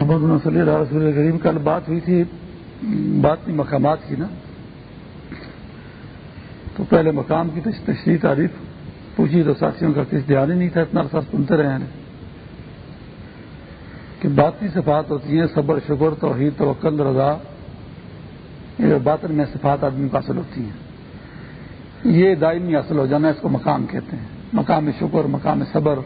محمد صلی اللہ رسول کریم کل بات ہوئی تھی، بات مقامات کی نا۔ تو پہلے مقام کی تشریح، تعریف پوچھی تو ساتھیوں کا کس دھیان ہی نہیں تھا، اتنا عرصہ سنتے رہے ہیں۔ کہ باطنی صفات ہوتی ہیں، صبر، شکر، توحید، توکل، رضا، یہ باطن میں صفات آدمی کو حاصل ہوتی ہیں۔ یہ دائمی حاصل ہو جانا اس کو مقام کہتے ہیں۔ مقام شکر، مقام صبر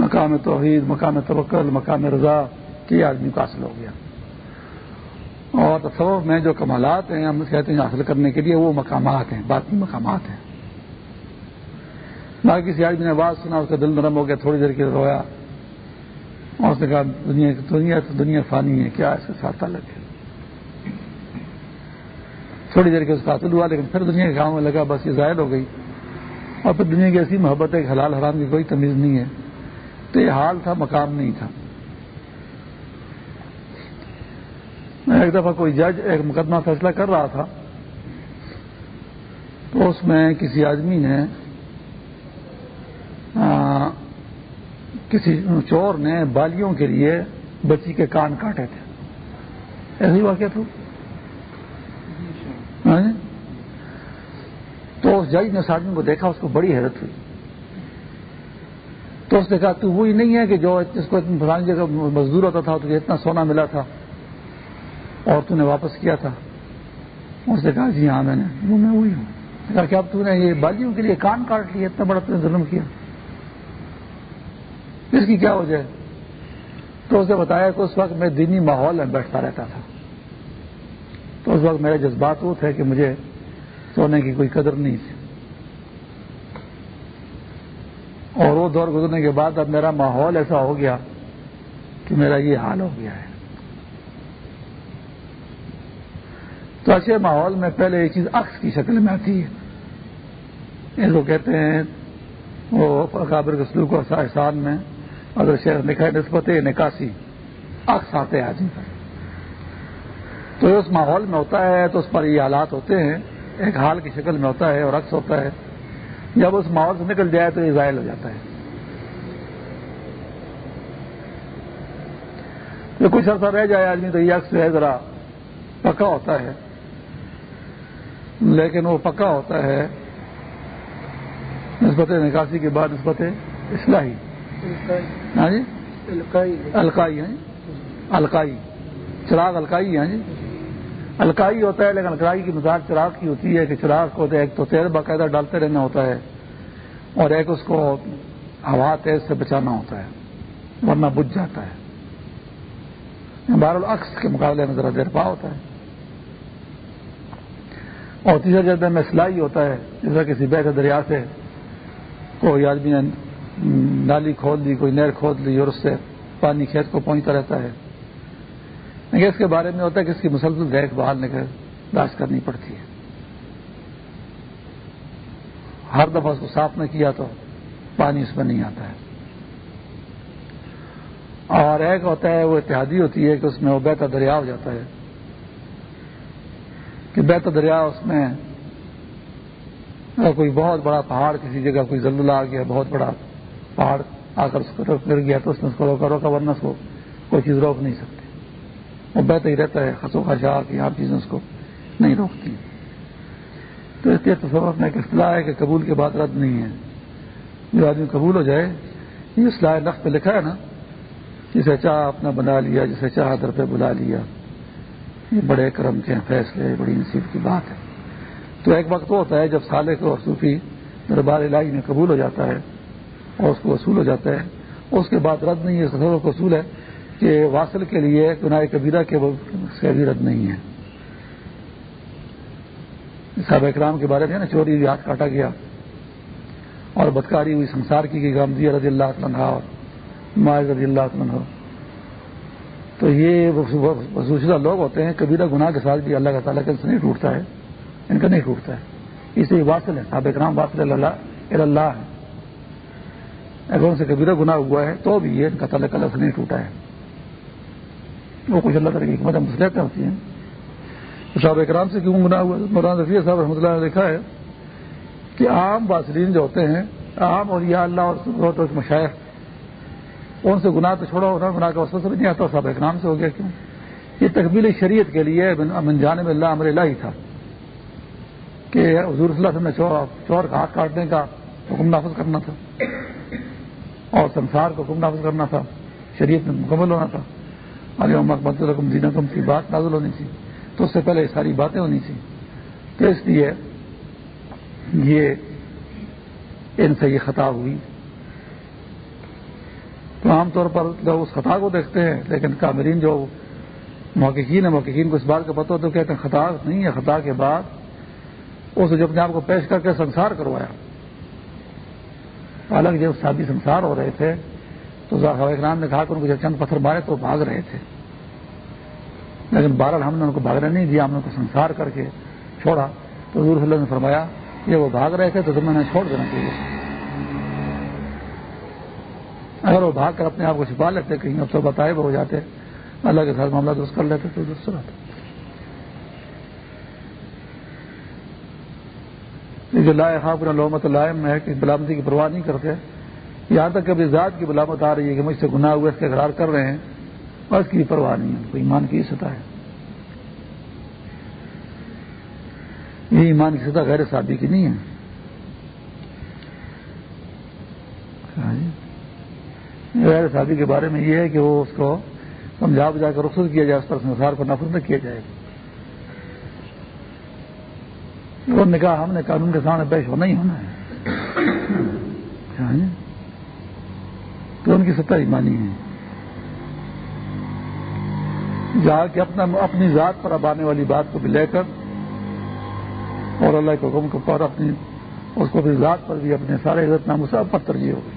مقام توحید، مقام توکل، مقام رضا یہ آدمی کو حاصل ہو گیا۔ اور تصور میں جو کمالات ہیں، ہم کہتے ہیں حاصل کرنے کے لیے، وہ مقامات ہیں باقی مقامات ہیں۔ باقی کسی آدمی نے آواز سنا، اس کا دل نرم ہو گیا، تھوڑی دیر کے رویا۔ اور اس نے کہا، دنیا دنیا تو دنیا فانی ہے، کیا اس کے ساتھ تعلق ہے؟ تھوڑی دیر کے اس کا حاصل ہوا، لیکن پھر دنیا کے گاؤں میں لگا، بس یہ ظاہر ہو گئی۔ اور پھر دنیا کی ایسی محبت ہے کہ حلال حرام کی کوئی تمیز نہیں ہے۔ تو یہ حال تھا، مقام نہیں تھا۔ ایک دفعہ کوئی جج ایک مقدمہ فیصلہ کر رہا تھا۔ تو اس میں کسی آدمی نے کسی چور نے بالیوں کے لیے بچی کے کان کاٹے تھے۔ ایسا ہی واقعہ تو ہاں جی۔ تو اس جج نے اس آدمی کو دیکھا، اس کو بڑی حیرت ہوئی۔ تو اس نے کہا، تو وہی نہیں ہے کہ جو جس کو فلانی جگہ مزدور ہوتا تھا تجھے اتنا سونا ملا تھا اور تو نے واپس کیا تھا۔ اس نے کہا جی ہاں میں نے۔ وہ میں وہی ہوں۔ کہا کہ اب تو نے یہ بالیوں کے لیے کان کاٹ لیا اتنا بڑا تو نے ظلم کیا۔ اس کی کیا وجہ ہے؟ تو اسے بتایا کہ اس وقت میں دینی ماحول میں بیٹھتا رہتا تھا۔ تو اس وقت میرے جذبات وہ تھے کہ مجھے سونے کی کوئی قدر نہیں تھی۔ اور وہ دور گزرنے کے بعد اب میرا ماحول ایسا ہو گیا کہ میرا یہ حال ہو گیا ہے۔ تو اچھے ماحول میں پہلے یہ چیز عکس کی شکل میں آتی ہے۔ اس کو کہتے ہیں، وہ اکابر کے سلوک اور احسان میں اگر شہر لکھا ہے نسبت نکاسی عکس آتے ہیں آدمی پر۔ تو اس ماحول میں ہوتا ہے، تو اس پر یہ حالات ہوتے ہیں۔ ایک حال کی شکل میں ہوتا ہے اور عکس ہوتا ہے۔ جب اس ماحول سے نکل جائے تو یہ ظاہر ہو جاتا ہے۔ جو کچھ عرصہ رہ جائے آدمی تو یہ عکس جو ہے ذرا پکا ہوتا ہے۔ لیکن وہ پکا ہوتا ہے نسبت نکاسی کے بعد نسبت اصلاحی۔ ہاں جی؟ الکائی ہیں الکائی چراغ الکائی ہیں جی؟ الکائی ہوتا ہے، لیکن الکائی کی مزاج چراغ کی ہوتی ہے کہ چراغ کو ایک تو تیل باقاعدہ ڈالتے رہنا ہوتا ہے اور ایک اس کو ہوا تیز سے بچانا ہوتا ہے، ورنہ بجھ جاتا ہے۔ بار العکس کے مقابلے میں ذرا دیر پا ہوتا ہے۔ اور تیسرے جذبے میں سلائی ہوتا ہے جیسا کسی بہتر دریا سے کوئی آدمی نے نالی کھول دی، کوئی نہر کھود لی اور اس سے پانی کھیت کو پہنچتا رہتا ہے۔ اس کے بارے میں ہوتا ہے کہ اس کی مسلسل دیکھ بھال داشت کرنی پڑتی ہے۔ ہر دفعہ اس کو صاف نہ کیا تو پانی اس میں نہیں آتا ہے۔ اور ایک ہوتا ہے، وہ اتحادی ہوتی ہے کہ اس میں وہ بہتا دریا ہو جاتا ہے۔ کہ بہتا دریا اس میں کوئی بہت بڑا پہاڑ کسی جگہ کوئی زلزلہ آ گیا، بہت بڑا پہاڑ آ کر اس کو گر گیا تو اس نے اس کو روکا روکا، ورنہ اس کو کوئی چیز روک نہیں سکتی۔ وہ بہتا ہی رہتا ہے خسو خشا کی ہر چیزیں اس کو نہیں روکتی۔ تو اس لیے تصور میں ایک اصلاح ہے کہ قبول کے بعد رد نہیں ہے۔ جو آدمی قبول ہو جائے، یہ اصلاح نقص پہ لکھا ہے نا، جسے چاہ اپنا بنا لیا، جسے چاہ در پہ بلا لیا۔ یہ بڑے کرم کے فیصلے، بڑی نصیب کی بات ہے۔ تو ایک وقت وہ ہوتا ہے جب سالے اور صوفی دربار الہی میں قبول ہو جاتا ہے اور اس کو وصول ہو جاتا ہے۔ اس کے بعد رد نہیں ہے تصور وصول ہے۔ کہ واصل کے لیے گناہ کبیرہ کے سے بھی رد نہیں ہے۔ صاحب اکرام کے بارے میں نا چوری ہوئی، ہاتھ کاٹا گیا۔ اور بدکاری ہوئی، سنسار کی گئی گامدی رضی اللہ عنہ اور مائز رضی اللہ عنہ۔ تو یہ وسوشدہ لوگ ہوتے ہیں، کبیرہ گناہ کے ساتھ بھی اللہ کا تعالیٰ کا نہیں ٹوٹتا ہے، ان کا نہیں ٹوٹتا ہے۔ اسے واصل ہے صاحب اکرام واصل اللہ اللہ ہے۔ اگر ان سے کبیرہ گناہ ہوا ہے تو بھی یہ ان کا تعلق اللہ سے نہیں ٹوٹا ہے۔ وہ کچھ اللہ تعالیٰ کی حکمت مسلطیں ہوتی ہیں۔ صاحب اکرام سے کیوں گناہ ہوا؟ مولانا رفیع صاحب رحمۃ اللہ نے لکھا ہے کہ عام باسرین جو ہوتے ہیں، عام اور یا اللہ اور مشاعر ان سے گناہ تو چھوڑو نہ گناہ کا وسوسہ نہیں آتا صاحب ایک نام سے ہو گیا کیوں؟ یہ تقبیل شریعت کے لیے من جانے میں اللہ امر اللہ ہی تھا کہ حضور صلی اللہ علیہ وسلم نے چور کا ہاتھ کاٹنے کا حکم نافذ کرنا تھا اور سنسار کو حکم نافذ کرنا تھا، شریعت میں مکمل ہونا تھا۔ علی محمد الرقم دین کم کی بات نازل ہونی تھی۔ تو اس سے پہلے یہ ساری باتیں ہونی تھی۔ تو اس لیے یہ ان سے یہ خطا ہوئی۔ تو عام طور پر لوگ اس خطا کو دیکھتے ہیں، لیکن کامرین جو محققین ہے محققین کو اس بات کا پتہ تو کہتے ہیں خطا نہیں ہے۔ خطا کے بعد اس جو اپنے آپ کو پیش کر کے سنسار کروایا۔ حالانکہ جب شادی سنسار ہو رہے تھے۔ تو اکرام نے کہا کہ ان کو جب چند پتھر مارے تو بھاگ رہے تھے۔ لیکن بہرحال ہم نے ان کو بھاگنے نہیں دیا، ہم نے ان کو سنسار کر کے چھوڑا۔ تو حضور صلی اللہ نے فرمایا، یہ وہ بھاگ رہے تھے تو تمہیں نے چھوڑ دینا چاہیے۔ اگر وہ بھاگ کر اپنے آپ کو چھپا لیتے، کہیں اب تو بتائے ہو جاتے۔ اللہ کے ساتھ معاملہ درست کر لیتے تو درست رہتا جو لائے خواب ہاں، لومت لائم ہے کہ بلامتی کی پرواہ نہیں کرتے۔ یہاں تک کبھی ذات کی بلامت آ رہی ہے کہ مجھ سے گناہ ہوئے اس کے اقرار کر رہے ہیں اور اس کی پرواہ نہیں ہے، کوئی ایمان کی سطح ہے۔ یہ ایمان کی سطح غیر شادی کی نہیں ہے۔ ہاں جی۔ غیر شادی کے بارے میں یہ ہے کہ وہ اس کو سمجھا بجا کر رخصت کیا جائے، اس پر سنسار کو نفرت نہ کیا جائے۔ وہ نکاح ہم نے قانون کے سامنے پیش ہونا ہی ہونا ہے ہاں جی۔ تو ان کی سطح ایمانی ہے۔ جہاں کہ اپنا اپنی ذات پر اب آنے والی بات کو بھی لے کر اور اللہ کے حکم کو پر اپنی اس کو بھی ذات پر بھی اپنے سارے عزت نام صاحب پر ترجیح ہوگی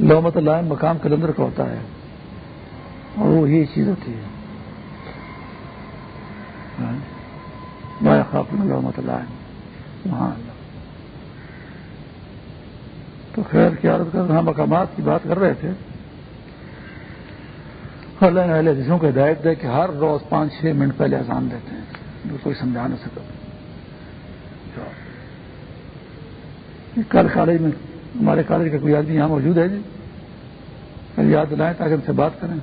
لومت اللہ مقام کلندر کا ہوتا ہے اور وہ یہی چیز ہوتی ہے۔ ہاں۔ لومت اللہ وہاں تو خیر کی عادت کر ہاں مقامات کی بات کر رہے تھے۔ اللہ اہل حدیثوں کو ہدایت دے کہ ہر روز پانچ چھ منٹ پہلے اذان دیتے ہیں۔ جو کوئی سمجھا نہ سکتا کل کالج میں ہمارے کالج کا کوئی آدمی یہاں موجود ہے جی؟ کل یاد دلائیں تاکہ ان سے بات کریں۔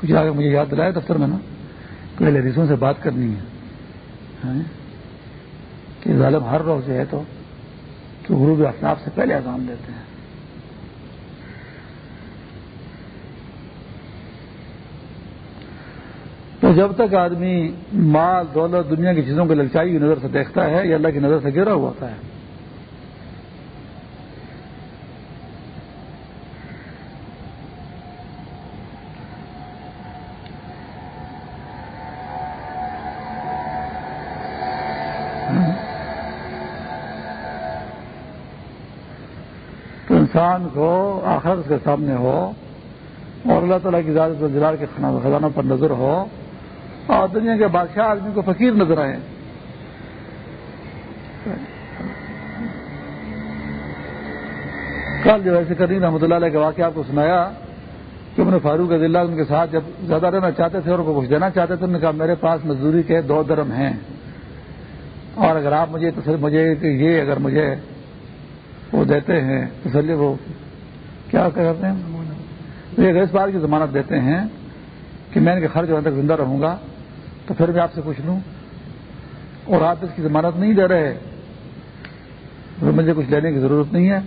کچھ آگے مجھے یاد دلائے دفتر میں نا۔ پہلے حدیثوں سے بات کرنی ہے۔ ہاں؟ کہ ظالم ہر روز ہے تو غروب افناف سے پہلے اذان دیتے ہیں۔ تو جب تک آدمی مال، دولت، دنیا کی چیزوں کو للچائی ہوئی نظر سے دیکھتا ہے یا اللہ کی نظر سے گرا ہوا ہوتا ہے انسان کو آخر کے سامنے ہو اور اللہ تعالیٰ کی زیادہ جلال کے خزانوں پر نظر ہو اور دنیا کے بادشاہ آدمی کو فقیر نظر آئے۔ کل جو ایسے کرنی رحمۃ اللہ علیہ کے واقعہ آپ کو سنایا کہ انہوں نے فاروق عدل ان کے ساتھ جب زیادہ رہنا چاہتے تھے اور ان کو کچھ دینا چاہتے تھے، انہوں نے کہا، میرے پاس مزدوری کے دو درم ہیں۔ اور اگر آپ مجھے مجھے یہ اگر مجھے وہ دیتے ہیں، تسلی وہ کیا کرتے ہیں؟ اس بات کی ضمانت دیتے ہیں کہ میں ان کے خرچ ہونے تک زندہ رہوں گا، تو پھر میں آپ سے پوچھ لوں، اور آپ اس کی ضمانت نہیں دے رہے مجھے کچھ لینے کی ضرورت نہیں ہے،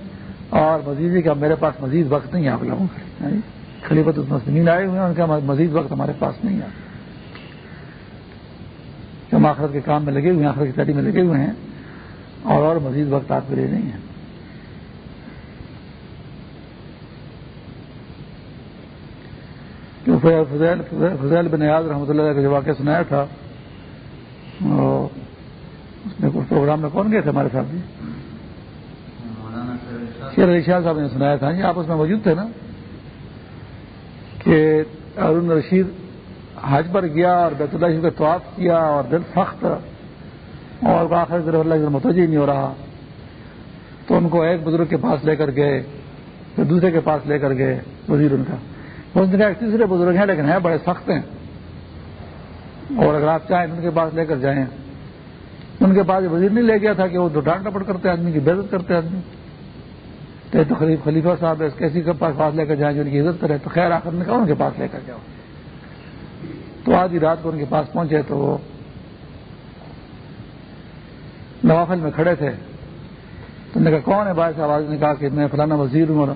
اور مزید کہ میرے پاس مزید وقت نہیں ہے، آپ لوگوں کا یعنی خلیفت مسلمین آئے ہوئے ہیں، ان کا مزید وقت ہمارے پاس نہیں ہے۔ کہ ہم آخرت کے کام میں لگے ہوئے ہیں، آخرت کی تیاری میں لگے ہوئے ہیں، اور اور مزید وقت آپ کے لیے نہیں ہے فضیل فضیل بن نیاز رحمۃ اللہ کا جو واقعہ سنایا تھا اس میں کچھ پروگرام میں کون گئے تھے ہمارے ساتھ؟ جی؟ شیر علی شاہ صاحب نے سنایا تھا۔ یہ آپ اس میں موجود تھے نا؟ کہ ارون رشید حج پر گیا اور بیت اللہ شریف کا طواف کیا اور دل سخت اور آخر اللہ متوجہ نہیں ہو رہا۔ تو ان کو ایک بزرگ کے پاس لے کر گئے پھر دوسرے کے پاس لے کر گئے وزیر ان کا۔ اس نے کہا تیسرے بزرگ ہیں لیکن ہیں، بڑے سخت ہیں۔ اور اگر آپ چاہیں ان کے پاس لے کر جائیں۔ ان کے پاس وزیر نہیں لے گیا تھا کہ وہ دو ڈانٹ ڈپٹ کرتے آدمی کی بےزت کرتے آدمی۔ تو خلیف خلیفہ صاحب کیسی کے پاس پاس لے کر جائیں جو ان کی عزت کرے، تو خیر آخر نے کہا ان کے پاس لے کر جاؤ؟ تو آدھی رات کو ان کے پاس پہنچے تو وہ نوافل میں کھڑے تھے۔ تو نے کہا، کون ہے بھائی صاحب؟ آج نے کہا کہ میں فلانا وزیر ہوں اور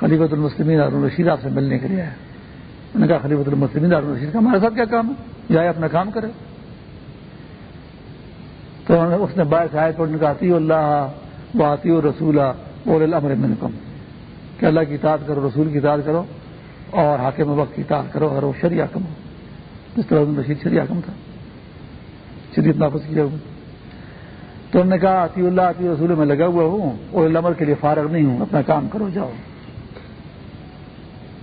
خلیفۃ المسلمین ارون رشید آپ سے ملنے کے لیے آیا انہوں نے کہا، خلیفۃ المسلمین ارون رشید کا ہمارے ساتھ کیا کام ہے؟ جائے اپنا کام کرے۔ تو اس نے باعث آئے تو ان کا آتی اللہ وہ آتی رسولہ اور الامر منکم۔ کہ اللہ کی اطاعت کرو، رسول کی اطاعت کرو اور حاکم وقت کی اطاعت کرو اگر وہ شریع حکم ہو۔ جس طرح رشید شریع حکم تھا۔ شریعت نافذ کیا ہوا تو انہوں نے کہا عطی اللہ عطی رسول میں لگا ہوا ہوں اور الامر کے لیے فارغ نہیں ہوں، اپنا کام کرو، جاؤ۔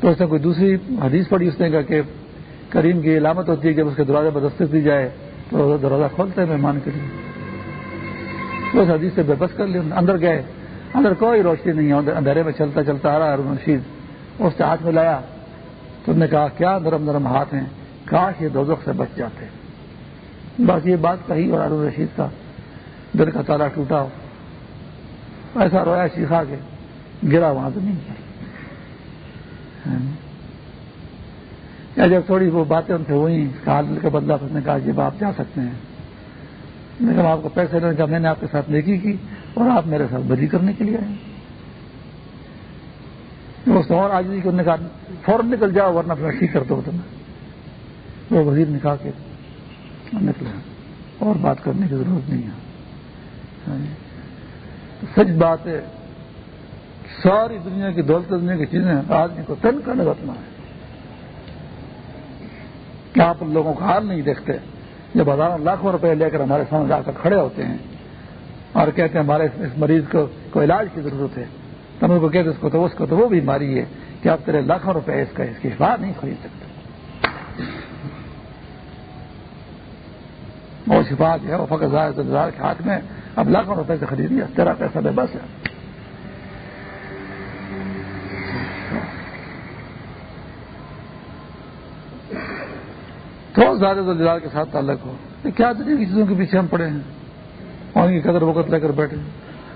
تو اس نے کوئی دوسری حدیث پڑھی؟ اس نے کہا کہ کریم کی علامت ہوتی ہے جب اس کے دروازے پر دستک دی جائے تو دروازہ کھولتے ہیں مہمان کے لیے۔ تو اس حدیث سے بے بس کر لیا۔ اندر گئے۔ اندر کوئی روشنی نہیں ہے۔ اندھیرے میں چلتا چلتا آ رہا ہے رشید۔ اس سے ہاتھ میں لایا تو نے کہا، کیا نرم نرم ہاتھ ہیں۔ کاش یہ دوزخ سے بچ جاتے۔ بس یہ بات کہی اور ارون رشید کا دل کا تالا ٹوٹا۔ ہو ایسا رویا سیکھا کے گرا وہاں تو نہیں جب تھوڑی وہ باتیں ان سے ہوئی دل کا بدلا نے کہا جب آپ جا سکتے ہیں۔ میں نے آپ کو پیسے لینے کا میں نے آپ کے ساتھ نیکی کی اور آپ میرے ساتھ بدی کرنے کے لیے آئے۔ اس اور آج جی نے کہا فوراً نکل جاؤ ورنہ پھر ٹھیک کر دو تمہیں وہ وزیر نکال کے نکلے اور بات کرنے کی ضرورت نہیں ہے۔ ہاں جی۔ سچ بات ہے ساری دنیا کی دولت دنیا کی چیزیں آدمی کو تن کا لگنا ہے۔ کیا آپ لوگوں کا حال نہیں دیکھتے؟ جب ہزاروں لاکھوں روپے لے کر ہمارے سامنے جا کر کھڑے ہوتے ہیں اور کہتے ہیں ہمارے اس مریض کو کوئی علاج کی ضرورت ہے تم ان کو کہتے اس کو تو اس کو تو وہ بیماری ہے کہ آپ تیرے لاکھوں روپے اس کا اس کی حفاظت نہیں خرید سکتے۔ وہ شفا جو ہے، وہ فخر کے ہاتھ میں اب لاکھوں روپے سے خرید لیا، تیرا پیسہ بے بس ہے۔ تو زیادہ جلال کے ساتھ تعلق ہو۔ کیا دنیا کی چیزوں کے پیچھے ہم پڑے ہیں؟ اور ان کی قدر وقت لے کر بیٹھے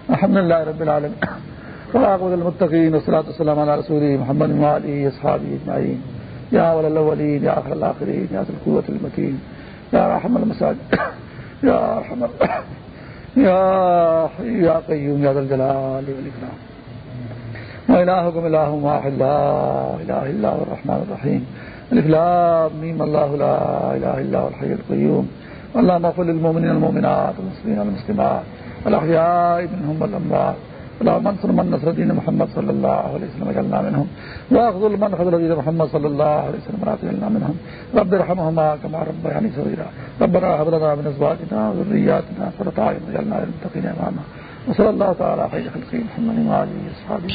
الحمد للہ رب العالم المتقین والصلاة والسلام على رسول محمد وعلي اصحابه اجمعين يا اول الاولين يا اخر الاخرين يا ذا القوة المتين يا رحم المساجد يا رحم يا حي يا قيوم يا ذا الجلال والاكرام وإلهكم إله واحد، لا إله إلا هو الرحمن الرحيم ميم الله لا إله إلا هو الحي القيوم اللهم اغفر للمؤمنين والمؤمنات والمسلمين منهم والأموات اللهم انصر من نصر دين محمد صلى الله عليه وسلم اجعلنا منهم واخذل من خذل دين محمد صلى الله عليه وسلم واجعلنا منهم رب ارحمهما كما ربياني صغيرا ربنا هب لنا من ازواجنا وذرياتنا قرة اعين واجعلنا للمتقين اماما وصلى الله تعالى على خير خلقه محمد وعلى اله وصحبه